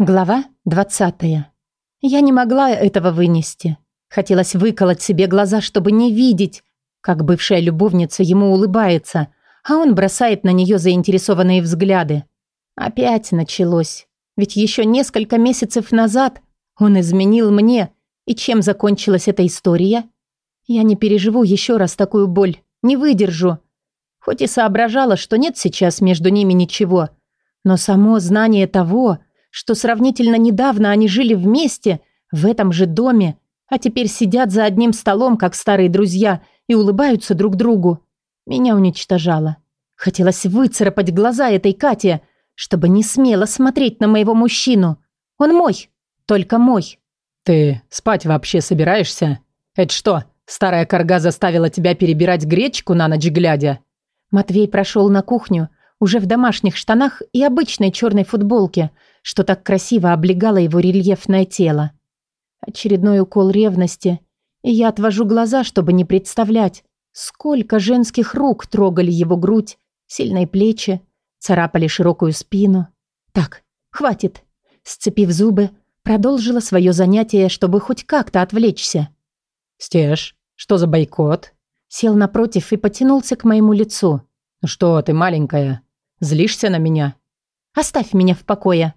Глава 20. Я не могла этого вынести. Хотелось выколоть себе глаза, чтобы не видеть, как бывшая любовница ему улыбается, а он бросает на нее заинтересованные взгляды. Опять началось. Ведь еще несколько месяцев назад он изменил мне. И чем закончилась эта история? Я не переживу еще раз такую боль. Не выдержу. Хоть и соображала, что нет сейчас между ними ничего. Но само знание того что сравнительно недавно они жили вместе, в этом же доме, а теперь сидят за одним столом, как старые друзья, и улыбаются друг другу. Меня уничтожало. Хотелось выцарапать глаза этой Кате, чтобы не смело смотреть на моего мужчину. Он мой, только мой. «Ты спать вообще собираешься? Это что, старая корга заставила тебя перебирать гречку на ночь глядя?» Матвей прошел на кухню, уже в домашних штанах и обычной черной футболке, что так красиво облегало его рельефное тело. Очередной укол ревности, и я отвожу глаза, чтобы не представлять, сколько женских рук трогали его грудь, сильные плечи, царапали широкую спину. Так, хватит. Сцепив зубы, продолжила свое занятие, чтобы хоть как-то отвлечься. «Стеж, что за бойкот?» Сел напротив и потянулся к моему лицу. «Ну что ты, маленькая, злишься на меня?» «Оставь меня в покое»,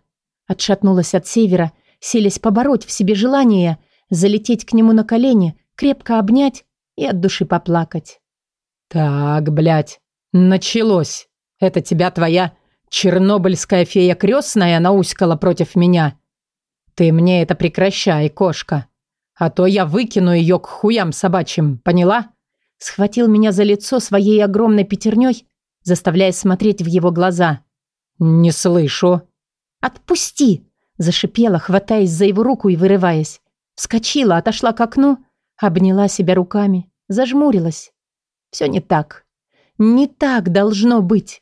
Отшатнулась от севера, селись побороть в себе желание, залететь к нему на колени, крепко обнять и от души поплакать. «Так, блядь, началось. Это тебя твоя чернобыльская фея крестная науськала против меня? Ты мне это прекращай, кошка. А то я выкину ее к хуям собачьим, поняла?» Схватил меня за лицо своей огромной пятерней, заставляя смотреть в его глаза. «Не слышу», «Отпусти!» – зашипела, хватаясь за его руку и вырываясь. Вскочила, отошла к окну, обняла себя руками, зажмурилась. Все не так. Не так должно быть.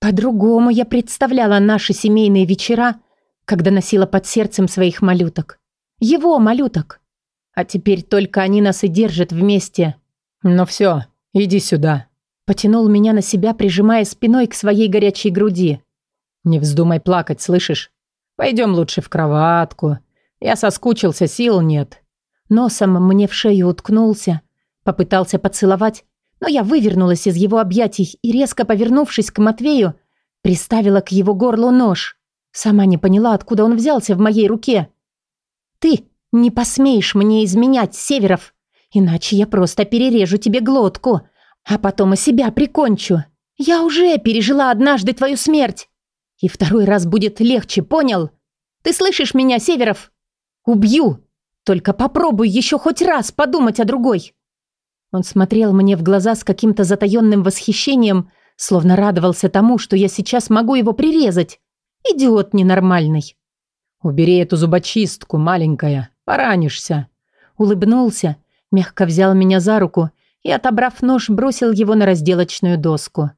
По-другому я представляла наши семейные вечера, когда носила под сердцем своих малюток. Его малюток. А теперь только они нас и держат вместе. «Ну все, иди сюда», Потянул меня на себя, прижимая спиной к своей горячей груди. «Не вздумай плакать, слышишь? Пойдем лучше в кроватку. Я соскучился, сил нет». Носом мне в шею уткнулся, попытался поцеловать, но я вывернулась из его объятий и, резко повернувшись к Матвею, приставила к его горлу нож. Сама не поняла, откуда он взялся в моей руке. «Ты не посмеешь мне изменять, Северов, иначе я просто перережу тебе глотку, а потом и себя прикончу. Я уже пережила однажды твою смерть. И второй раз будет легче, понял? Ты слышишь меня, Северов? Убью! Только попробуй еще хоть раз подумать о другой!» Он смотрел мне в глаза с каким-то затаенным восхищением, словно радовался тому, что я сейчас могу его прирезать. Идиот ненормальный. «Убери эту зубочистку, маленькая, поранишься». Улыбнулся, мягко взял меня за руку и, отобрав нож, бросил его на разделочную доску.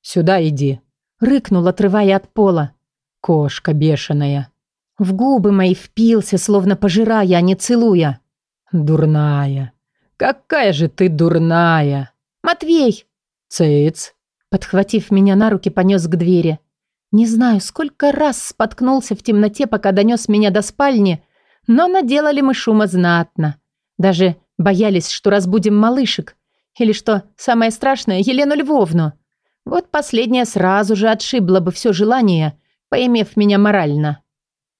«Сюда иди». Рыкнул, отрывая от пола. Кошка бешеная. В губы мои впился, словно пожирая, а не целуя. Дурная. Какая же ты дурная. Матвей! Цыц. Подхватив меня на руки, понес к двери. Не знаю, сколько раз споткнулся в темноте, пока донес меня до спальни, но наделали мы шума знатно. Даже боялись, что разбудим малышек. Или что, самое страшное, Елену Львовну. Вот последняя сразу же отшибла бы все желание, поимев меня морально.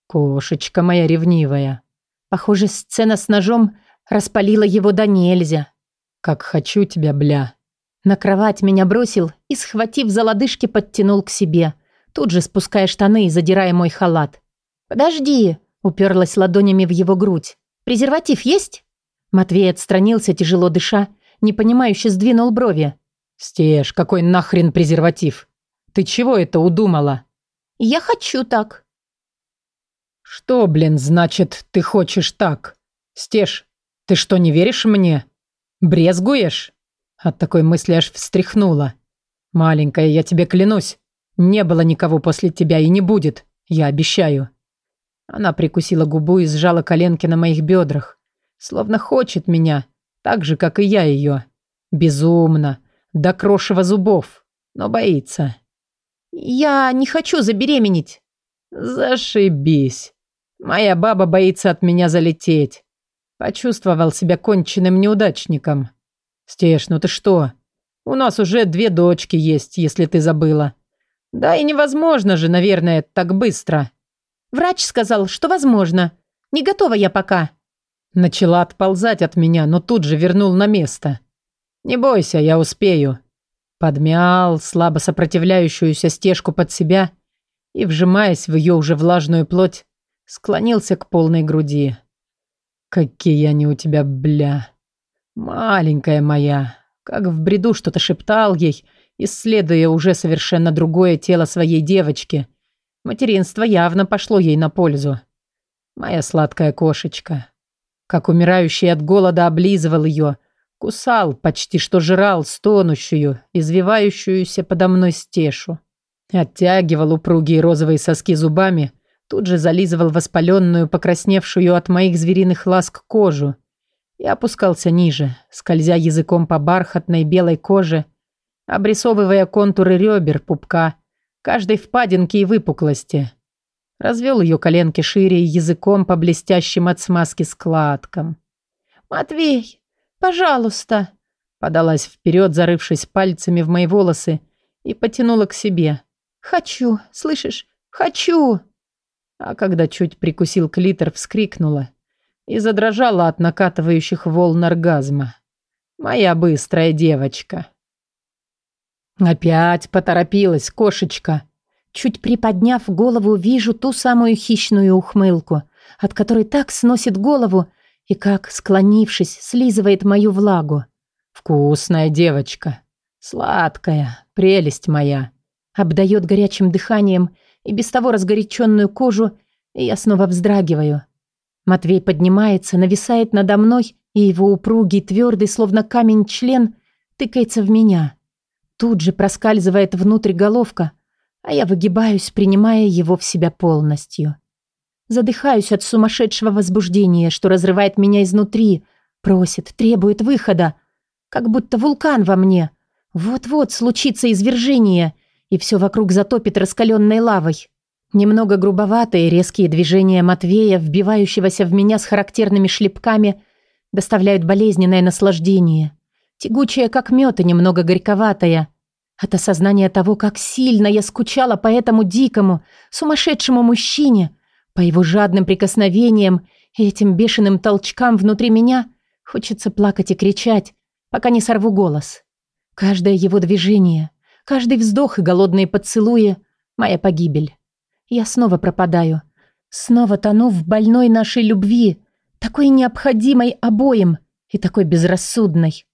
Кошечка моя ревнивая. Похоже, сцена с ножом распалила его до нельзя. Как хочу тебя, бля. На кровать меня бросил и, схватив за лодыжки, подтянул к себе, тут же спуская штаны и задирая мой халат. «Подожди!» – уперлась ладонями в его грудь. «Презерватив есть?» Матвей отстранился, тяжело дыша, непонимающе сдвинул брови. «Стеж, какой нахрен презерватив? Ты чего это удумала?» «Я хочу так». «Что, блин, значит, ты хочешь так? Стеж, ты что, не веришь мне? Брезгуешь?» От такой мысли аж встряхнула. «Маленькая, я тебе клянусь, не было никого после тебя и не будет, я обещаю». Она прикусила губу и сжала коленки на моих бедрах, словно хочет меня, так же, как и я ее. Безумно, до крошева зубов, но боится. «Я не хочу забеременеть». «Зашибись. Моя баба боится от меня залететь. Почувствовал себя конченным неудачником. Стеш, ну ты что? У нас уже две дочки есть, если ты забыла. Да и невозможно же, наверное, так быстро. Врач сказал, что возможно. Не готова я пока. Начала отползать от меня, но тут же вернул на место. Не бойся, я успею. Подмял слабо сопротивляющуюся стежку под себя и, вжимаясь в ее уже влажную плоть, склонился к полной груди. «Какие они у тебя, бля! Маленькая моя!» Как в бреду что-то шептал ей, исследуя уже совершенно другое тело своей девочки. Материнство явно пошло ей на пользу. Моя сладкая кошечка. Как умирающий от голода облизывал ее, кусал, почти что жрал стонущую, извивающуюся подо мной стешу. Оттягивал упругие розовые соски зубами, тут же зализывал воспаленную, покрасневшую от моих звериных ласк кожу и опускался ниже, скользя языком по бархатной белой коже, обрисовывая контуры ребер, пупка, каждой впадинки и выпуклости. Развел ее коленки шире и языком по блестящим от смазки складкам. «Матвей, пожалуйста!» Подалась вперед, зарывшись пальцами в мои волосы, и потянула к себе. «Хочу, слышишь? Хочу!» А когда чуть прикусил клитор, вскрикнула и задрожала от накатывающих волн оргазма. Моя быстрая девочка. Опять поторопилась кошечка. Чуть приподняв голову, вижу ту самую хищную ухмылку, от которой так сносит голову и как, склонившись, слизывает мою влагу. Вкусная девочка. Сладкая, прелесть моя. Обдает горячим дыханием и без того разгоряченную кожу, и я снова вздрагиваю. Матвей поднимается, нависает надо мной, и его упругий, твердый, словно камень член, тыкается в меня. Тут же проскальзывает внутрь головка, а я выгибаюсь, принимая его в себя полностью. Задыхаюсь от сумасшедшего возбуждения, что разрывает меня изнутри, просит, требует выхода, как будто вулкан во мне. Вот-вот случится извержение, и все вокруг затопит раскаленной лавой. Немного грубоватые резкие движения Матвея, вбивающегося в меня с характерными шлепками, доставляют болезненное наслаждение. Тягучее, как мед, и немного горьковатое. От осознания того, как сильно я скучала по этому дикому, сумасшедшему мужчине, по его жадным прикосновениям и этим бешеным толчкам внутри меня, хочется плакать и кричать, пока не сорву голос. Каждое его движение, каждый вздох и голодные поцелуи — моя погибель. Я снова пропадаю. Снова тону в больной нашей любви, такой необходимой обоим и такой безрассудной.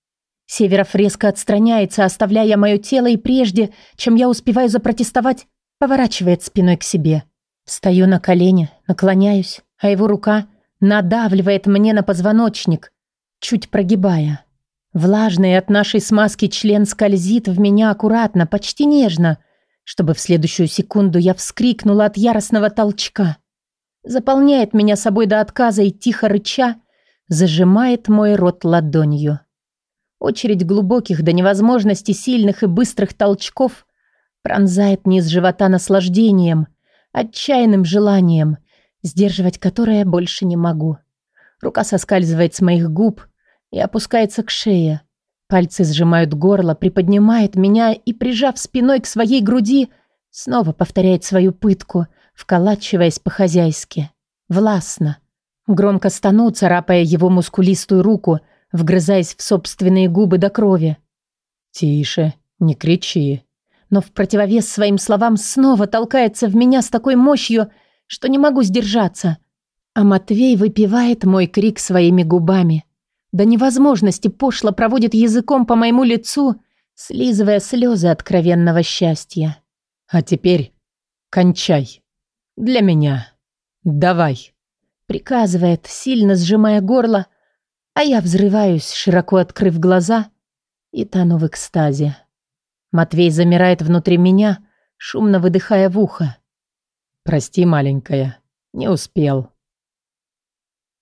Северов резко отстраняется, оставляя мое тело, и прежде, чем я успеваю запротестовать, поворачивает спиной к себе. Стою на колени, наклоняюсь, а его рука надавливает мне на позвоночник, чуть прогибая. Влажный от нашей смазки член скользит в меня аккуратно, почти нежно — чтобы в следующую секунду я вскрикнула от яростного толчка. Заполняет меня собой до отказа и, тихо рыча, зажимает мой рот ладонью. Очередь глубоких до невозможности сильных и быстрых толчков пронзает низ живота наслаждением, отчаянным желанием, сдерживать которое больше не могу. Рука соскальзывает с моих губ и опускается к шее, Пальцы сжимают горло, приподнимает меня и, прижав спиной к своей груди, снова повторяет свою пытку, вколачиваясь по-хозяйски. Властно. Громко стану, царапая его мускулистую руку, вгрызаясь в собственные губы до крови. «Тише, не кричи». Но в противовес своим словам снова толкается в меня с такой мощью, что не могу сдержаться. А Матвей выпивает мой крик своими губами – до невозможности пошло проводит языком по моему лицу, слизывая слезы откровенного счастья. «А теперь кончай. Для меня. Давай», — приказывает, сильно сжимая горло, а я взрываюсь, широко открыв глаза, и тону в экстазе. Матвей замирает внутри меня, шумно выдыхая в ухо. «Прости, маленькая, не успел».